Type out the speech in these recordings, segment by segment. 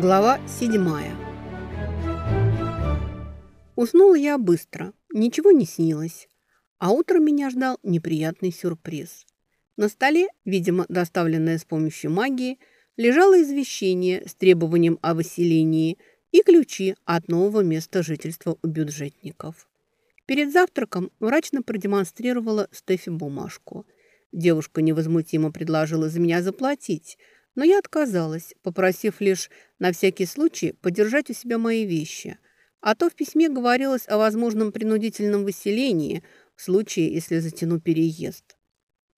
Глава седьмая. Уснула я быстро, ничего не снилось. А утром меня ждал неприятный сюрприз. На столе, видимо, доставленное с помощью магии, лежало извещение с требованием о выселении и ключи от нового места жительства у бюджетников. Перед завтраком мрачно продемонстрировала Стефи бумажку. Девушка невозмутимо предложила за меня заплатить – но я отказалась, попросив лишь на всякий случай подержать у себя мои вещи. А то в письме говорилось о возможном принудительном выселении в случае, если затяну переезд.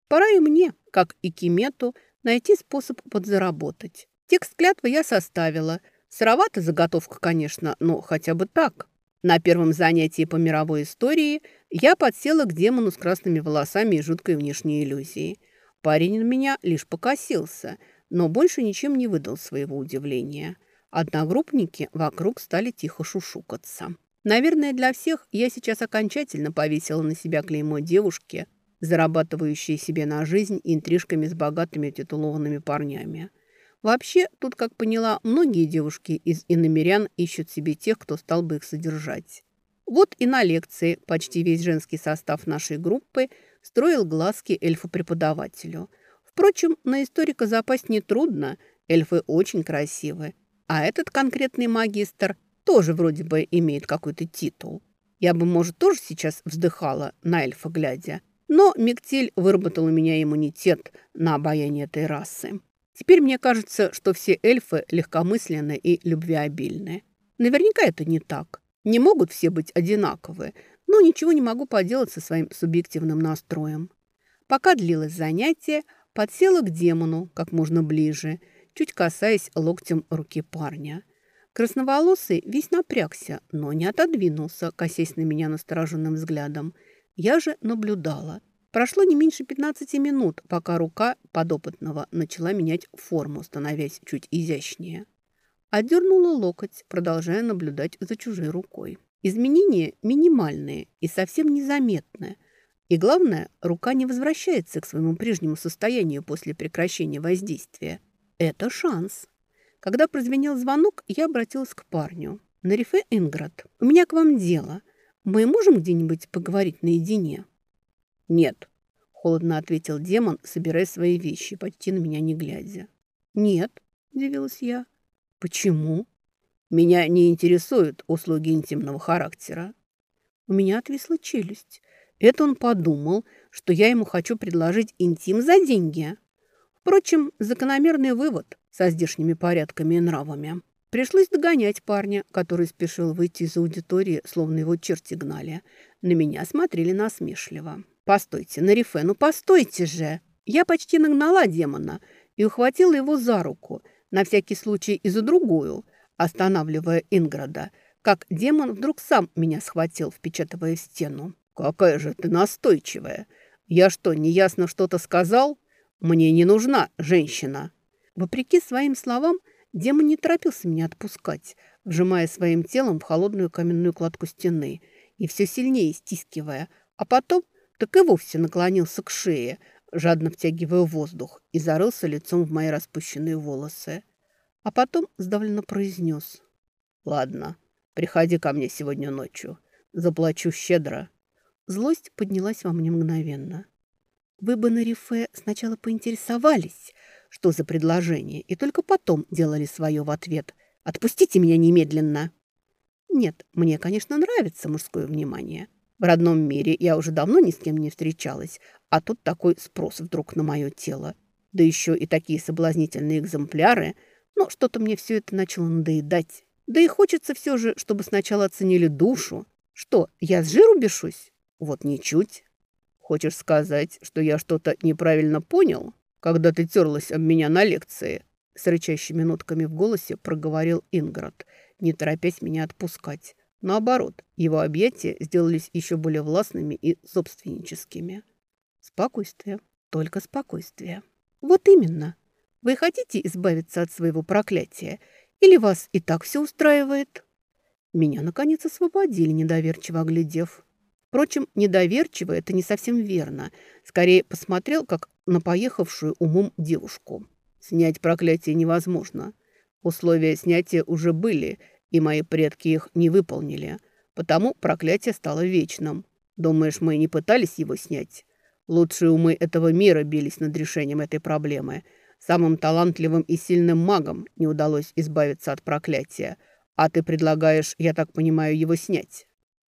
Пора и мне, как и Кимету, найти способ подзаработать. Текст клятвы я составила. Сыровата заготовка, конечно, но хотя бы так. На первом занятии по мировой истории я подсела к демону с красными волосами и жуткой внешней иллюзией. Парень на меня лишь покосился – но больше ничем не выдал своего удивления. Одногруппники вокруг стали тихо шушукаться. Наверное, для всех я сейчас окончательно повесила на себя клеймо девушки, зарабатывающей себе на жизнь интрижками с богатыми титулованными парнями. Вообще, тут, как поняла, многие девушки из иномерян ищут себе тех, кто стал бы их содержать. Вот и на лекции почти весь женский состав нашей группы строил глазки эльфу-преподавателю – Впрочем, на историка запасть нетрудно, эльфы очень красивы. А этот конкретный магистр тоже вроде бы имеет какой-то титул. Я бы, может, тоже сейчас вздыхала на эльфа глядя, но Мектиль выработал у меня иммунитет на обаяние этой расы. Теперь мне кажется, что все эльфы легкомысленны и любвеобильны. Наверняка это не так. Не могут все быть одинаковы, но ничего не могу поделать со своим субъективным настроем. Пока длилось занятие, Подсела к демону как можно ближе, чуть касаясь локтем руки парня. Красноволосый весь напрягся, но не отодвинулся, косясь на меня настороженным взглядом. Я же наблюдала. Прошло не меньше 15 минут, пока рука подопытного начала менять форму, становясь чуть изящнее. Отдернула локоть, продолжая наблюдать за чужой рукой. Изменения минимальные и совсем незаметные – и главное, рука не возвращается к своему прежнему состоянию после прекращения воздействия. Это шанс. Когда прозвенел звонок, я обратилась к парню. «Нарифе Инград, у меня к вам дело. Мы можем где-нибудь поговорить наедине?» «Нет», – холодно ответил демон, собирая свои вещи, почти на меня не глядя. «Нет», – удивилась я. «Почему?» «Меня не интересуют услуги интимного характера». У меня отвисла челюсть. Это он подумал, что я ему хочу предложить интим за деньги. Впрочем, закономерный вывод со здешними порядками и нравами. Пришлось догонять парня, который спешил выйти из аудитории, словно его черти гнали. На меня смотрели насмешливо. «Постойте, Нарифе, ну постойте же!» Я почти нагнала демона и ухватила его за руку, на всякий случай и за другую, останавливая Инграда, как демон вдруг сам меня схватил, впечатывая в стену. «Какая же ты настойчивая! Я что, неясно что-то сказал? Мне не нужна женщина!» Вопреки своим словам, демон не торопился меня отпускать, вжимая своим телом в холодную каменную кладку стены и все сильнее стискивая, а потом так и вовсе наклонился к шее, жадно втягивая воздух и зарылся лицом в мои распущенные волосы. А потом сдавленно произнес. «Ладно, приходи ко мне сегодня ночью. Заплачу щедро». Злость поднялась во мне мгновенно. Вы бы на рифе сначала поинтересовались, что за предложение, и только потом делали свое в ответ. «Отпустите меня немедленно!» Нет, мне, конечно, нравится мужское внимание. В родном мире я уже давно ни с кем не встречалась, а тут такой спрос вдруг на мое тело. Да еще и такие соблазнительные экземпляры. Но что-то мне все это начало надоедать. Да и хочется все же, чтобы сначала оценили душу. Что, я с жиру бешусь? Вот ничуть. Хочешь сказать, что я что-то неправильно понял, когда ты терлась об меня на лекции?» С рычащими нотками в голосе проговорил Инград, не торопясь меня отпускать. Наоборот, его объятия сделались еще более властными и собственническими. Спокойствие, только спокойствие. Вот именно. Вы хотите избавиться от своего проклятия? Или вас и так все устраивает? Меня, наконец, освободили, недоверчиво оглядев. Впрочем, недоверчиво это не совсем верно. Скорее посмотрел, как на поехавшую умом девушку. Снять проклятие невозможно. Условия снятия уже были, и мои предки их не выполнили. Потому проклятие стало вечным. Думаешь, мы не пытались его снять? Лучшие умы этого мира бились над решением этой проблемы. Самым талантливым и сильным магам не удалось избавиться от проклятия. А ты предлагаешь, я так понимаю, его снять?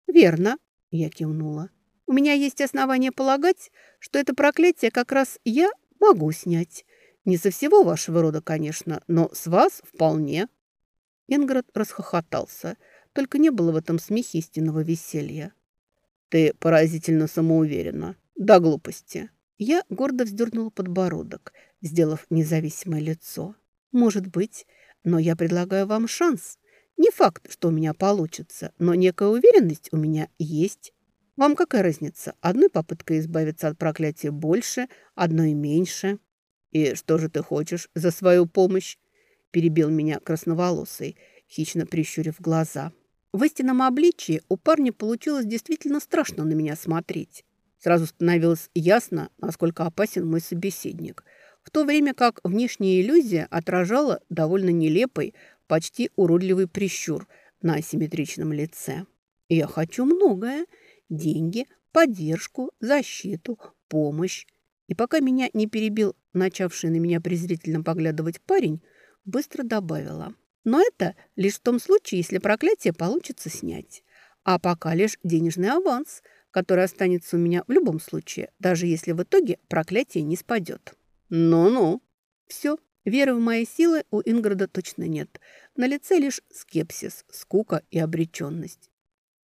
Верно, я кивнула. У меня есть основания полагать, что это проклятие как раз я могу снять. Не со всего вашего рода, конечно, но с вас вполне. Инград расхохотался, только не было в этом смехе истинного веселья. Ты поразительно самоуверена. До глупости. Я гордо вздернула подбородок, сделав независимое лицо. Может быть, но я предлагаю вам шанс. Не факт, что у меня получится, но некая уверенность у меня есть. Вам какая разница? Одной попыткой избавиться от проклятия больше, одной меньше. «И что же ты хочешь за свою помощь?» перебил меня красноволосый, хищно прищурив глаза. В истинном обличии у парня получилось действительно страшно на меня смотреть. Сразу становилось ясно, насколько опасен мой собеседник, в то время как внешняя иллюзия отражала довольно нелепый, почти уродливый прищур на асимметричном лице. «Я хочу многое. Деньги, поддержку, защиту, помощь. И пока меня не перебил начавший на меня презрительно поглядывать парень, быстро добавила. Но это лишь в том случае, если проклятие получится снять. А пока лишь денежный аванс, который останется у меня в любом случае, даже если в итоге проклятие не спадет. Ну-ну. Все, веры в мои силы у Инграда точно нет. На лице лишь скепсис, скука и обреченность.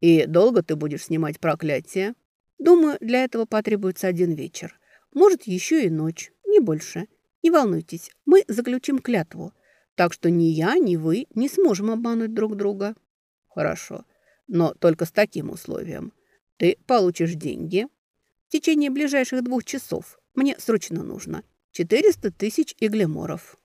И долго ты будешь снимать проклятие? Думаю, для этого потребуется один вечер. Может, еще и ночь, не больше. Не волнуйтесь, мы заключим клятву. Так что ни я, ни вы не сможем обмануть друг друга. Хорошо, но только с таким условием. Ты получишь деньги. В течение ближайших двух часов мне срочно нужно. 400 тысяч иглеморов.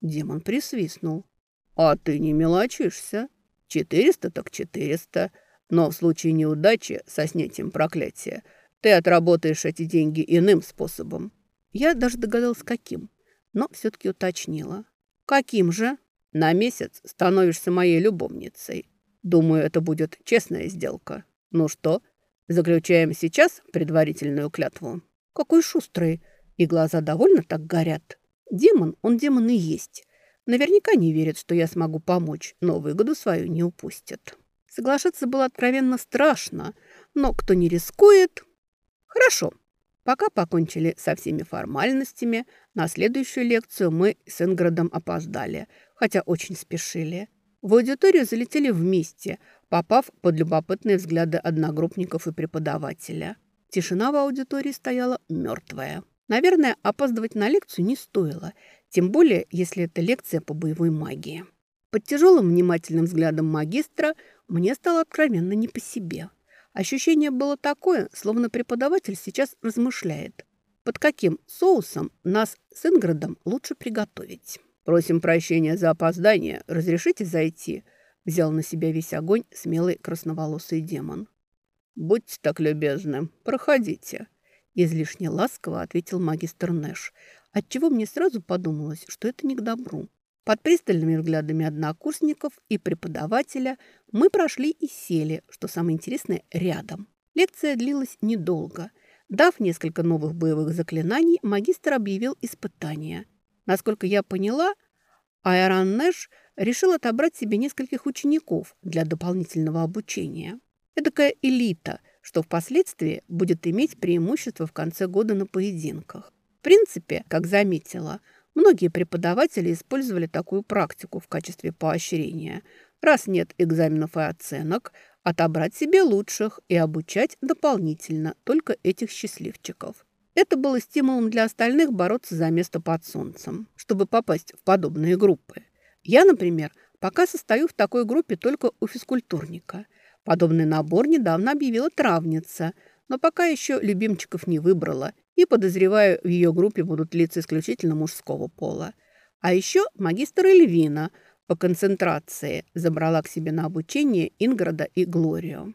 Демон присвистнул. А ты не мелочишься. 400 так 400. Но в случае неудачи со снятием проклятия – ты отработаешь эти деньги иным способом. Я даже догадалась, каким, но все-таки уточнила. Каким же? На месяц становишься моей любовницей. Думаю, это будет честная сделка. Ну что, заключаем сейчас предварительную клятву? Какой шустрый. И глаза довольно так горят. Демон, он демон и есть. Наверняка не верит, что я смогу помочь, но выгоду свою не упустит. Соглашаться было откровенно страшно, но кто не рискует, Хорошо. Пока покончили со всеми формальностями, на следующую лекцию мы с Инградом опоздали, хотя очень спешили. В аудиторию залетели вместе, попав под любопытные взгляды одногруппников и преподавателя. Тишина в аудитории стояла мертвая. Наверное, опаздывать на лекцию не стоило, тем более, если это лекция по боевой магии. Под тяжелым внимательным взглядом магистра мне стало откровенно не по себе – Ощущение было такое, словно преподаватель сейчас размышляет, под каким соусом нас с Инградом лучше приготовить. «Просим прощения за опоздание. Разрешите зайти?» Взял на себя весь огонь смелый красноволосый демон. «Будьте так любезны, проходите», – излишне ласково ответил магистр Нэш, отчего мне сразу подумалось, что это не к добру. Под пристальными взглядами однокурсников и преподавателя мы прошли и сели, что самое интересное, рядом. Лекция длилась недолго. Дав несколько новых боевых заклинаний, магистр объявил испытание. Насколько я поняла, Айрон Нэш решил отобрать себе нескольких учеников для дополнительного обучения. Эдакая элита, что впоследствии будет иметь преимущество в конце года на поединках. В принципе, как заметила – Многие преподаватели использовали такую практику в качестве поощрения. Раз нет экзаменов и оценок, отобрать себе лучших и обучать дополнительно только этих счастливчиков. Это было стимулом для остальных бороться за место под солнцем, чтобы попасть в подобные группы. Я, например, пока состою в такой группе только у физкультурника. Подобный набор недавно объявила травница, но пока еще любимчиков не выбрала и, подозреваю, в ее группе будут лица исключительно мужского пола. А еще магистр Эльвина по концентрации забрала к себе на обучение Инграда и Глорию.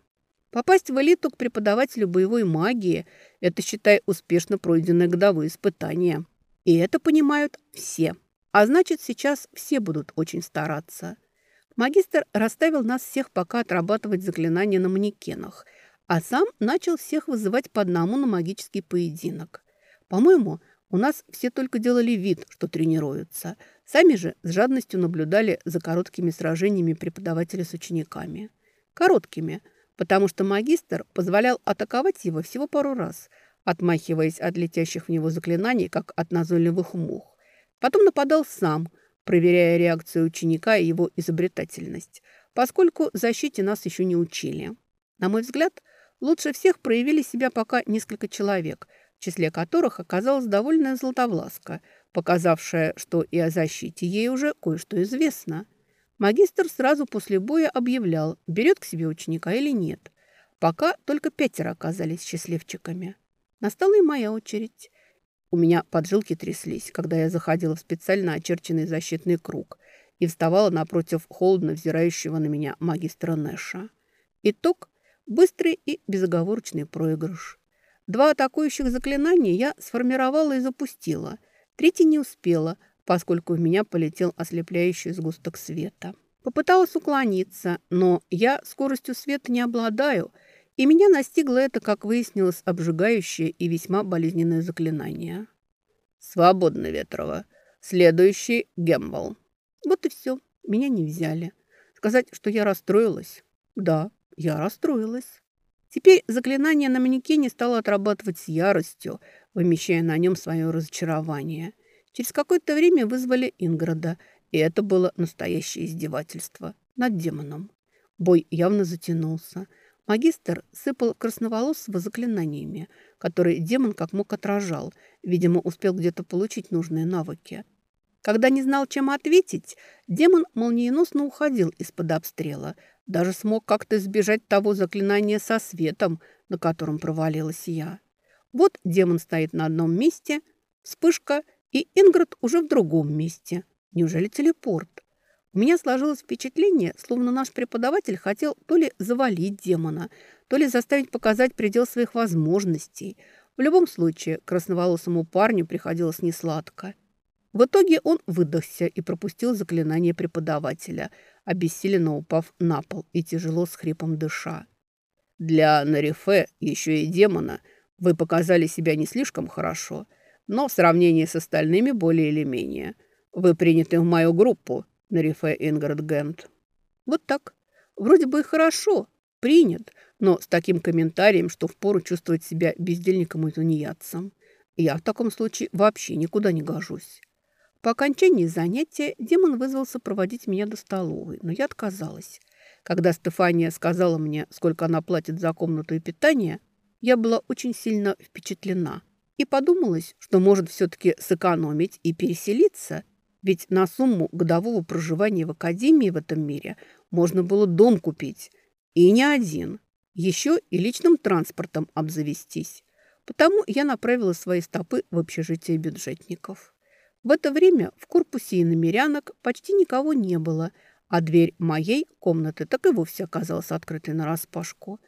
Попасть в элиту к преподавателю боевой магии – это, считай, успешно пройденное годовое испытание. И это понимают все. А значит, сейчас все будут очень стараться. Магистр расставил нас всех пока отрабатывать заклинания на манекенах, а сам начал всех вызывать по одному на магический поединок. По-моему, у нас все только делали вид, что тренируются. Сами же с жадностью наблюдали за короткими сражениями преподавателя с учениками. Короткими, потому что магистр позволял атаковать его всего пару раз, отмахиваясь от летящих в него заклинаний, как от назойливых мух. Потом нападал сам, проверяя реакцию ученика и его изобретательность, поскольку защите нас еще не учили. На мой взгляд, лучше всех проявили себя пока несколько человек, в числе которых оказалась довольная Златовласка, показавшая, что и о защите ей уже кое-что известно. Магистр сразу после боя объявлял, берет к себе ученика или нет. Пока только пятеро оказались счастливчиками. Настала и моя очередь. У меня поджилки тряслись, когда я заходила в специально очерченный защитный круг и вставала напротив холодно взирающего на меня магистра Нэша. Итог – быстрый и безоговорочный проигрыш. Два атакующих заклинания я сформировала и запустила. Третий не успела, поскольку в меня полетел ослепляющий сгусток света. Попыталась уклониться, но я скоростью света не обладаю, и меня настигло это, как выяснилось, обжигающее и весьма болезненное заклинание. «Свободно, Ветрова. Следующий – Гембл». Вот и все. Меня не взяли. Сказать, что я расстроилась? Да, я расстроилась. Теперь заклинание на манекене стало отрабатывать с яростью, вымещая на нем свое разочарование. Через какое-то время вызвали Инграда, и это было настоящее издевательство над демоном. Бой явно затянулся. Магистр сыпал красноволосого заклинаниями, которые демон как мог отражал. Видимо, успел где-то получить нужные навыки. Когда не знал, чем ответить, демон молниеносно уходил из-под обстрела, даже смог как-то избежать того заклинания со светом, на котором провалилась я. Вот демон стоит на одном месте, вспышка, и Инград уже в другом месте. Неужели телепорт? У меня сложилось впечатление, словно наш преподаватель хотел то ли завалить демона, то ли заставить показать предел своих возможностей. В любом случае, красноволосому парню приходилось несладко. В итоге он выдохся и пропустил заклинание преподавателя, обессиленно упав на пол и тяжело с хрипом дыша. «Для Нарифе, еще и демона, вы показали себя не слишком хорошо, но в сравнении с остальными более или менее. Вы приняты в мою группу, Нарифе Инград Гент». Вот так. Вроде бы и хорошо, принят, но с таким комментарием, что впору чувствовать себя бездельником и тунеядцем. Я в таком случае вообще никуда не гожусь. По окончании занятия демон вызвался проводить меня до столовой, но я отказалась. Когда Стефания сказала мне, сколько она платит за комнату и питание, я была очень сильно впечатлена. И подумалось, что может все-таки сэкономить и переселиться, ведь на сумму годового проживания в академии в этом мире можно было дом купить. И не один. Еще и личным транспортом обзавестись. Потому я направила свои стопы в общежитие бюджетников. В это время в корпусе иномерянок почти никого не было, а дверь моей комнаты так и вовсе оказалась открытой нараспашку.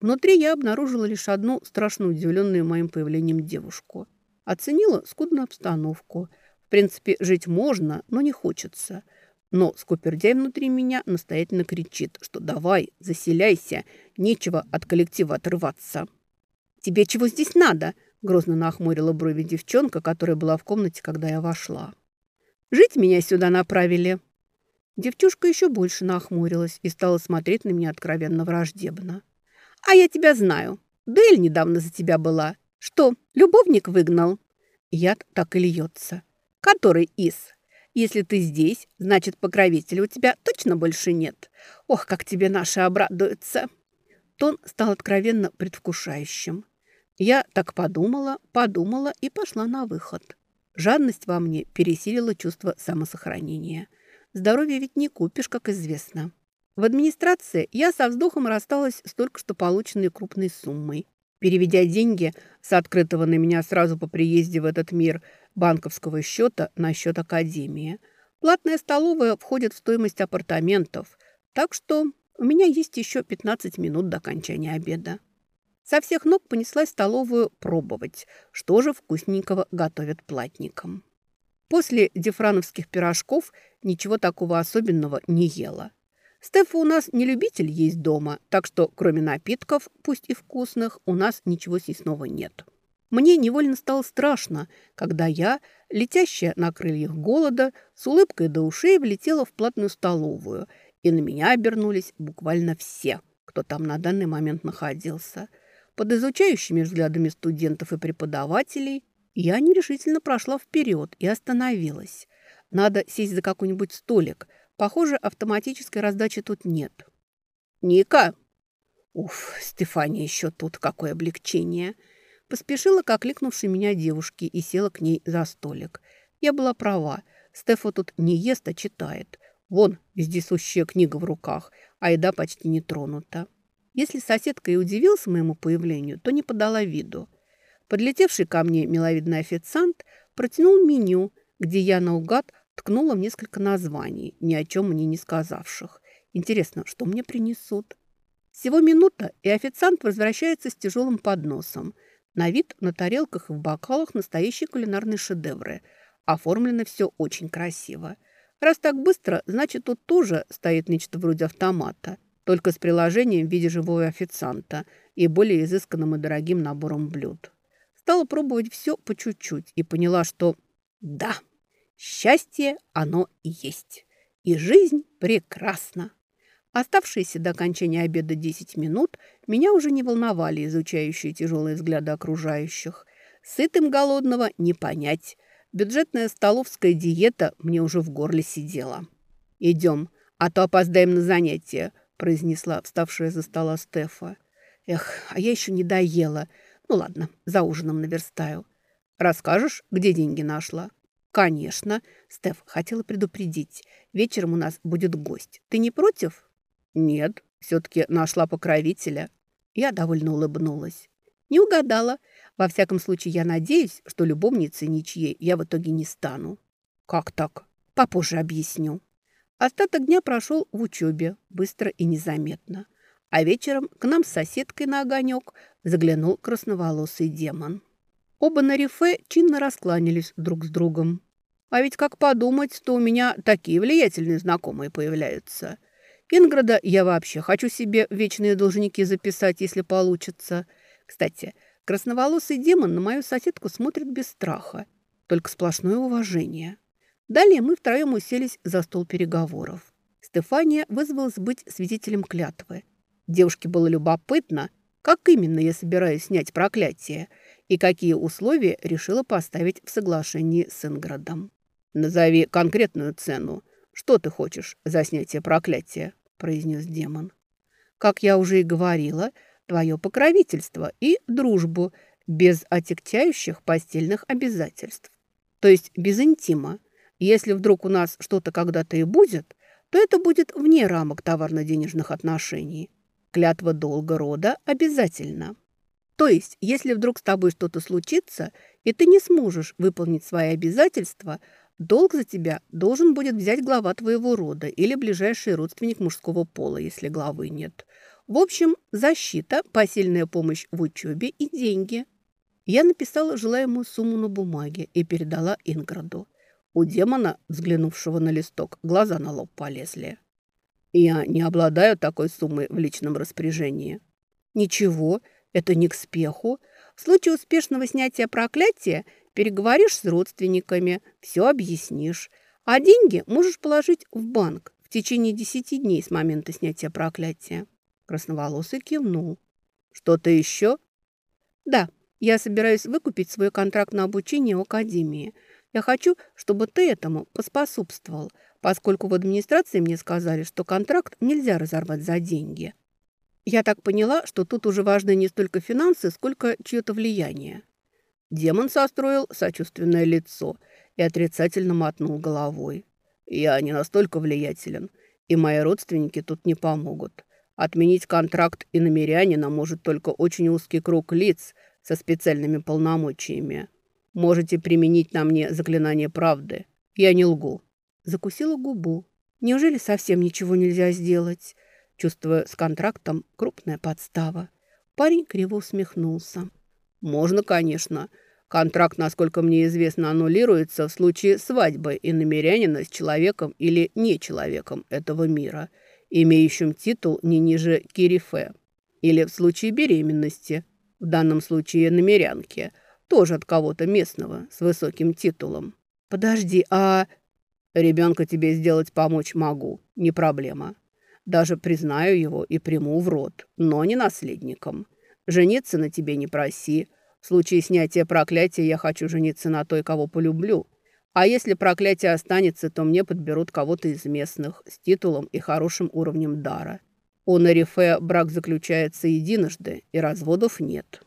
Внутри я обнаружила лишь одну страшно удивленную моим появлением девушку. Оценила скудную обстановку. Принципе, жить можно, но не хочется. Но скупердяй внутри меня настоятельно кричит, что давай, заселяйся, нечего от коллектива отрываться. «Тебе чего здесь надо?» Грозно нахмурила брови девчонка, которая была в комнате, когда я вошла. «Жить меня сюда направили». Девчушка еще больше нахмурилась и стала смотреть на меня откровенно враждебно. «А я тебя знаю. Дель недавно за тебя была. Что, любовник выгнал?» Яд так и льется. «Который из? Если ты здесь, значит, покровителя у тебя точно больше нет. Ох, как тебе наши обрадуются!» Тон стал откровенно предвкушающим. Я так подумала, подумала и пошла на выход. Жадность во мне пересилила чувство самосохранения. Здоровье ведь не купишь, как известно. В администрации я со вздохом рассталась с только что полученной крупной суммой. Переведя деньги с открытого на меня сразу по приезде в этот мир банковского счета на счет Академии. Платная столовая входит в стоимость апартаментов, так что у меня есть еще 15 минут до окончания обеда. Со всех ног понеслась столовую пробовать, что же вкусненького готовят платникам. После дифрановских пирожков ничего такого особенного не ела. Стефа у нас не любитель есть дома, так что кроме напитков, пусть и вкусных, у нас ничего съестного нет. Мне невольно стало страшно, когда я, летящая на крыльях голода, с улыбкой до ушей влетела в платную столовую, и на меня обернулись буквально все, кто там на данный момент находился. Под изучающими взглядами студентов и преподавателей я нерешительно прошла вперед и остановилась. Надо сесть за какой-нибудь столик. Похоже, автоматической раздачи тут нет. «Ника!» Уф, Стефания еще тут, какое облегчение!» Поспешила к окликнувшей меня девушке и села к ней за столик. Я была права. Стефа тут не ест, а читает. Вон вездесущая книга в руках, а еда почти не тронута. Если соседка и удивился моему появлению, то не подала виду. Подлетевший ко мне миловидный официант протянул меню, где я наугад ткнула в несколько названий, ни о чем мне не сказавших. Интересно, что мне принесут? Всего минута, и официант возвращается с тяжелым подносом – на вид на тарелках и в бокалах настоящие кулинарные шедевры. Оформлено все очень красиво. Раз так быстро, значит, тут тоже стоит нечто вроде автомата, только с приложением в виде живого официанта и более изысканным и дорогим набором блюд. Стала пробовать все по чуть-чуть и поняла, что да, счастье оно есть. И жизнь прекрасна. Оставшиеся до окончания обеда 10 минут меня уже не волновали изучающие тяжелые взгляды окружающих. Сытым голодного не понять. Бюджетная столовская диета мне уже в горле сидела. «Идем, а то опоздаем на занятия», – произнесла вставшая за стола Стефа. «Эх, а я еще не доела. Ну ладно, за ужином наверстаю. Расскажешь, где деньги нашла?» «Конечно». Стеф хотела предупредить. «Вечером у нас будет гость. Ты не против?» «Нет, все-таки нашла покровителя». Я довольно улыбнулась. «Не угадала. Во всяком случае, я надеюсь, что любовницей ничьей я в итоге не стану». «Как так?» «Попозже объясню». Остаток дня прошел в учебе, быстро и незаметно. А вечером к нам с соседкой на огонек заглянул красноволосый демон. Оба на рифе чинно раскланялись друг с другом. А ведь как подумать, что у меня такие влиятельные знакомые появляются. Инграда я вообще хочу себе вечные должники записать, если получится. Кстати, красноволосый демон на мою соседку смотрит без страха, только сплошное уважение. Далее мы втроем уселись за стол переговоров. Стефания вызвалась быть свидетелем клятвы. Девушке было любопытно, как именно я собираюсь снять проклятие и какие условия решила поставить в соглашении с Инградом. «Назови конкретную цену», «Что ты хочешь за снятие проклятия?» – произнес демон. «Как я уже и говорила, твое покровительство и дружбу без отягчающих постельных обязательств. То есть без интима. Если вдруг у нас что-то когда-то и будет, то это будет вне рамок товарно-денежных отношений. Клятва долга рода обязательно. То есть, если вдруг с тобой что-то случится, и ты не сможешь выполнить свои обязательства – Долг за тебя должен будет взять глава твоего рода или ближайший родственник мужского пола, если главы нет. В общем, защита, посильная помощь в учебе и деньги. Я написала желаемую сумму на бумаге и передала Инграду. У демона, взглянувшего на листок, глаза на лоб полезли. Я не обладаю такой суммой в личном распоряжении. Ничего, это не к спеху. В случае успешного снятия проклятия Переговоришь с родственниками, все объяснишь. А деньги можешь положить в банк в течение десяти дней с момента снятия проклятия. Красноволосый кивнул. Что-то еще? Да, я собираюсь выкупить свой контракт на обучение в академии. Я хочу, чтобы ты этому поспособствовал, поскольку в администрации мне сказали, что контракт нельзя разорвать за деньги. Я так поняла, что тут уже важны не столько финансы, сколько чье-то влияние. Демон состроил сочувственное лицо и отрицательно мотнул головой. «Я не настолько влиятелен, и мои родственники тут не помогут. Отменить контракт и намерянина может только очень узкий круг лиц со специальными полномочиями. Можете применить на мне заклинание правды. Я не лгу». Закусила губу. «Неужели совсем ничего нельзя сделать?» Чувствуя с контрактом крупная подстава. Парень криво усмехнулся. «Можно, конечно. Контракт, насколько мне известно, аннулируется в случае свадьбы и намерянина с человеком или не человеком этого мира, имеющим титул не ниже Кирифе. Или в случае беременности, в данном случае намерянки, тоже от кого-то местного с высоким титулом. «Подожди, а...» «Ребенка тебе сделать помочь могу, не проблема. Даже признаю его и приму в рот, но не наследником. Жениться на тебе не проси. В случае снятия проклятия я хочу жениться на той, кого полюблю. А если проклятие останется, то мне подберут кого-то из местных с титулом и хорошим уровнем дара. У Нарифе брак заключается единожды, и разводов нет.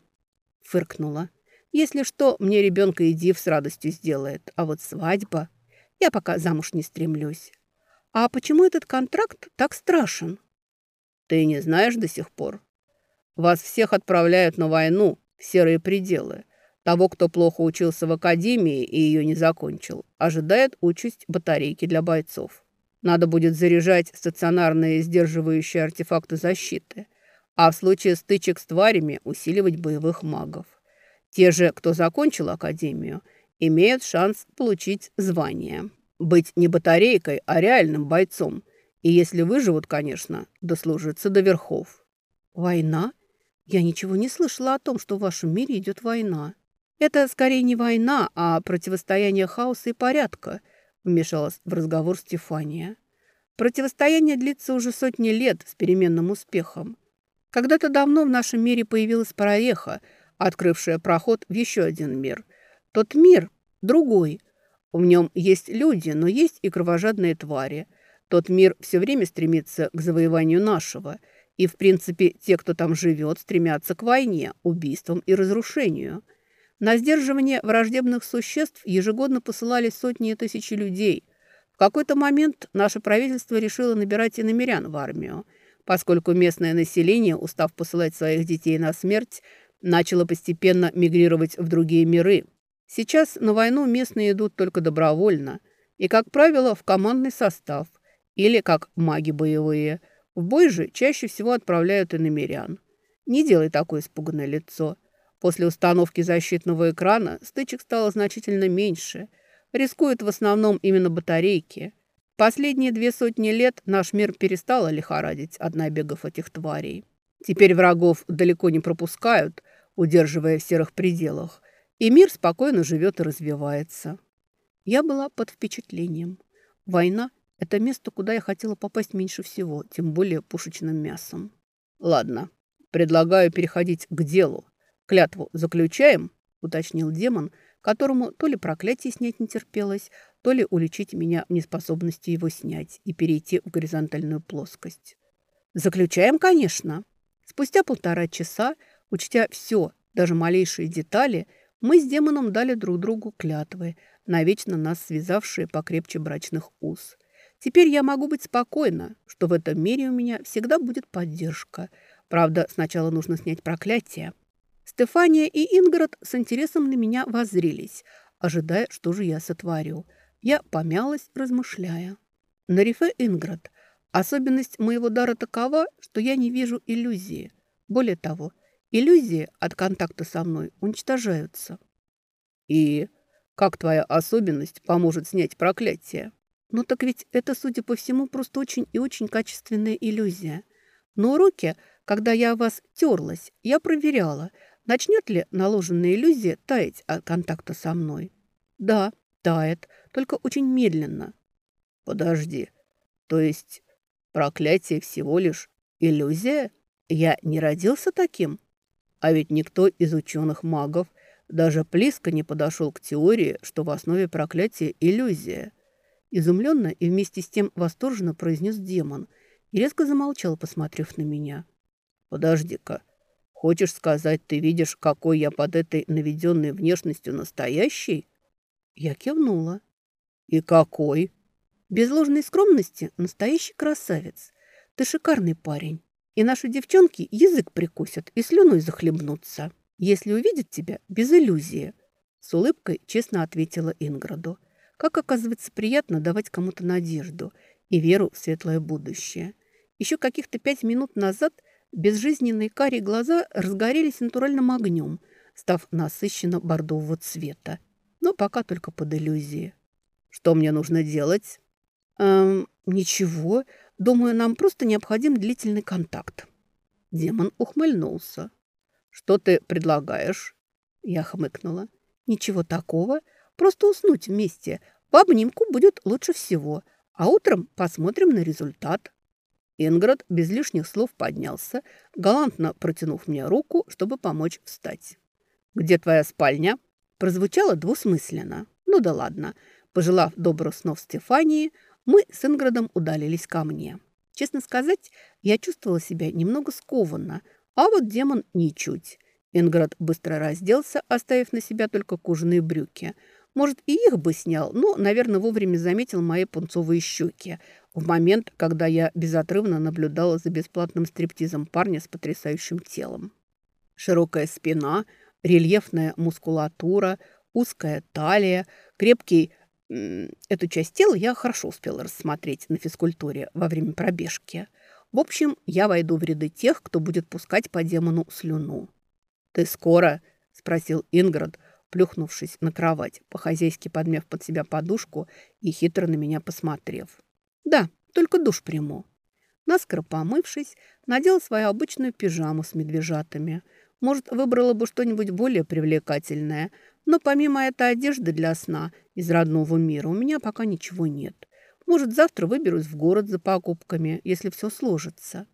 Фыркнула. Если что, мне ребенка Эдив с радостью сделает. А вот свадьба... Я пока замуж не стремлюсь. А почему этот контракт так страшен? Ты не знаешь до сих пор? Вас всех отправляют на войну, в серые пределы. Того, кто плохо учился в академии и ее не закончил, ожидает участь батарейки для бойцов. Надо будет заряжать стационарные сдерживающие артефакты защиты, а в случае стычек с тварями усиливать боевых магов. Те же, кто закончил академию, имеют шанс получить звание. Быть не батарейкой, а реальным бойцом. И если выживут, конечно, дослужиться до верхов. Война? Я ничего не слышала о том, что в вашем мире идет война. Это скорее не война, а противостояние хаоса и порядка, вмешалась в разговор Стефания. Противостояние длится уже сотни лет с переменным успехом. Когда-то давно в нашем мире появилась прореха, открывшая проход в еще один мир. Тот мир другой. В нем есть люди, но есть и кровожадные твари. Тот мир все время стремится к завоеванию нашего – и, в принципе, те, кто там живет, стремятся к войне, убийствам и разрушению. На сдерживание враждебных существ ежегодно посылали сотни и тысячи людей. В какой-то момент наше правительство решило набирать иномерян в армию, поскольку местное население, устав посылать своих детей на смерть, начало постепенно мигрировать в другие миры. Сейчас на войну местные идут только добровольно и, как правило, в командный состав или как маги боевые – в бой же чаще всего отправляют и намерян. Не делай такое испуганное лицо. После установки защитного экрана стычек стало значительно меньше. Рискуют в основном именно батарейки. Последние две сотни лет наш мир перестал лихорадить от набегов этих тварей. Теперь врагов далеко не пропускают, удерживая в серых пределах, и мир спокойно живет и развивается. Я была под впечатлением. Война это место, куда я хотела попасть меньше всего, тем более пушечным мясом. Ладно, предлагаю переходить к делу. Клятву заключаем, уточнил демон, которому то ли проклятие снять не терпелось, то ли уличить меня в неспособности его снять и перейти в горизонтальную плоскость. Заключаем, конечно. Спустя полтора часа, учтя все, даже малейшие детали, мы с демоном дали друг другу клятвы, навечно нас связавшие покрепче брачных уз – Теперь я могу быть спокойна, что в этом мире у меня всегда будет поддержка. Правда, сначала нужно снять проклятие. Стефания и Инград с интересом на меня воззрелись, ожидая, что же я сотворю. Я помялась, размышляя. На рифе Инград особенность моего дара такова, что я не вижу иллюзии. Более того, иллюзии от контакта со мной уничтожаются. И как твоя особенность поможет снять проклятие? Ну так ведь это, судя по всему, просто очень и очень качественная иллюзия. На уроке, когда я вас терлась, я проверяла, начнет ли наложенная иллюзия таять от контакта со мной. Да, тает, только очень медленно. Подожди, то есть проклятие всего лишь иллюзия? Я не родился таким? А ведь никто из ученых-магов даже близко не подошел к теории, что в основе проклятия иллюзия – Изумленно и вместе с тем восторженно произнес демон и резко замолчал, посмотрев на меня. «Подожди-ка, хочешь сказать, ты видишь, какой я под этой наведенной внешностью настоящий?» Я кивнула. «И какой?» «Без ложной скромности настоящий красавец. Ты шикарный парень. И наши девчонки язык прикусят и слюной захлебнутся, если увидят тебя без иллюзии». С улыбкой честно ответила Инграду. Как оказывается приятно давать кому-то надежду и веру в светлое будущее. Еще каких-то пять минут назад безжизненные карие глаза разгорелись натуральным огнем, став насыщенно бордового цвета, но пока только под иллюзией. «Что мне нужно делать?» «Эм, ничего. Думаю, нам просто необходим длительный контакт». Демон ухмыльнулся. «Что ты предлагаешь?» Я хмыкнула. «Ничего такого. Просто уснуть вместе. В обнимку будет лучше всего. А утром посмотрим на результат». Инград без лишних слов поднялся, галантно протянув мне руку, чтобы помочь встать. «Где твоя спальня?» Прозвучало двусмысленно. Ну да ладно. Пожелав добрых снов Стефании, мы с Инградом удалились ко мне. Честно сказать, я чувствовала себя немного скованно, а вот демон ничуть. Инград быстро разделся, оставив на себя только кожаные брюки. Может, и их бы снял, но, наверное, вовремя заметил мои пунцовые щеки в момент, когда я безотрывно наблюдала за бесплатным стриптизом парня с потрясающим телом. Широкая спина, рельефная мускулатура, узкая талия, крепкий... Эту часть тела я хорошо успела рассмотреть на физкультуре во время пробежки. В общем, я войду в ряды тех, кто будет пускать по демону слюну. «Ты скоро?» – спросил Инград, плюхнувшись на кровать, по-хозяйски подмяв под себя подушку и хитро на меня посмотрев. «Да, только душ приму». Наскоро помывшись, надела свою обычную пижаму с медвежатами. Может, выбрала бы что-нибудь более привлекательное, но помимо этой одежды для сна из родного мира у меня пока ничего нет. Может, завтра выберусь в город за покупками, если все сложится.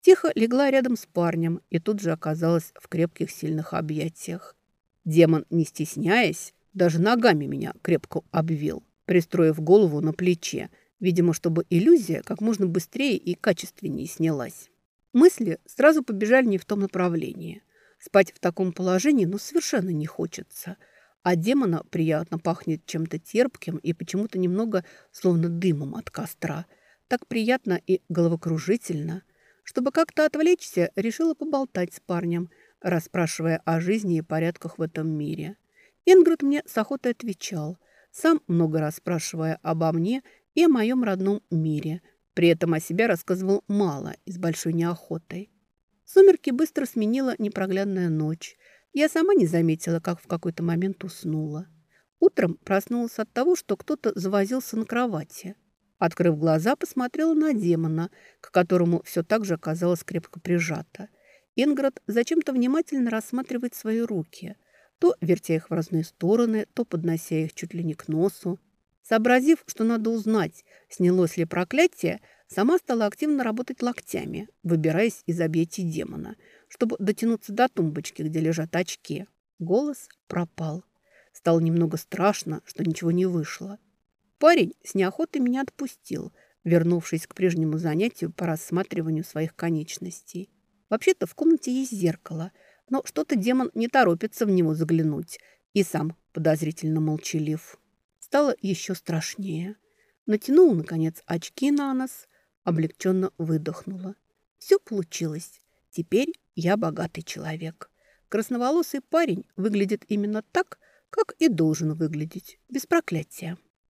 Тихо легла рядом с парнем и тут же оказалась в крепких сильных объятиях. Демон, не стесняясь, даже ногами меня крепко обвил, пристроив голову на плече, видимо, чтобы иллюзия как можно быстрее и качественнее снялась. Мысли сразу побежали не в том направлении. Спать в таком положении ну совершенно не хочется – а демона приятно пахнет чем-то терпким и почему-то немного словно дымом от костра. Так приятно и головокружительно. Чтобы как-то отвлечься, решила поболтать с парнем, расспрашивая о жизни и порядках в этом мире. Ингрид мне с охотой отвечал, сам много раз спрашивая обо мне и о моем родном мире. При этом о себе рассказывал мало и с большой неохотой. Сумерки быстро сменила непроглядная ночь. Я сама не заметила, как в какой-то момент уснула. Утром проснулась от того, что кто-то завозился на кровати. Открыв глаза, посмотрела на демона, к которому все так же оказалось крепко прижато. Инград зачем-то внимательно рассматривает свои руки, то вертя их в разные стороны, то поднося их чуть ли не к носу. Сообразив, что надо узнать, снялось ли проклятие, сама стала активно работать локтями, выбираясь из объятий демона – чтобы дотянуться до тумбочки, где лежат очки. Голос пропал. Стало немного страшно, что ничего не вышло. Парень с неохотой меня отпустил, вернувшись к прежнему занятию по рассматриванию своих конечностей. Вообще-то в комнате есть зеркало, но что-то демон не торопится в него заглянуть и сам подозрительно молчалив. Стало еще страшнее. Натянула, наконец, очки на нос, облегченно выдохнула. Все получилось. Теперь я богатый человек. Красноволосый парень выглядит именно так, как и должен выглядеть, без проклятия.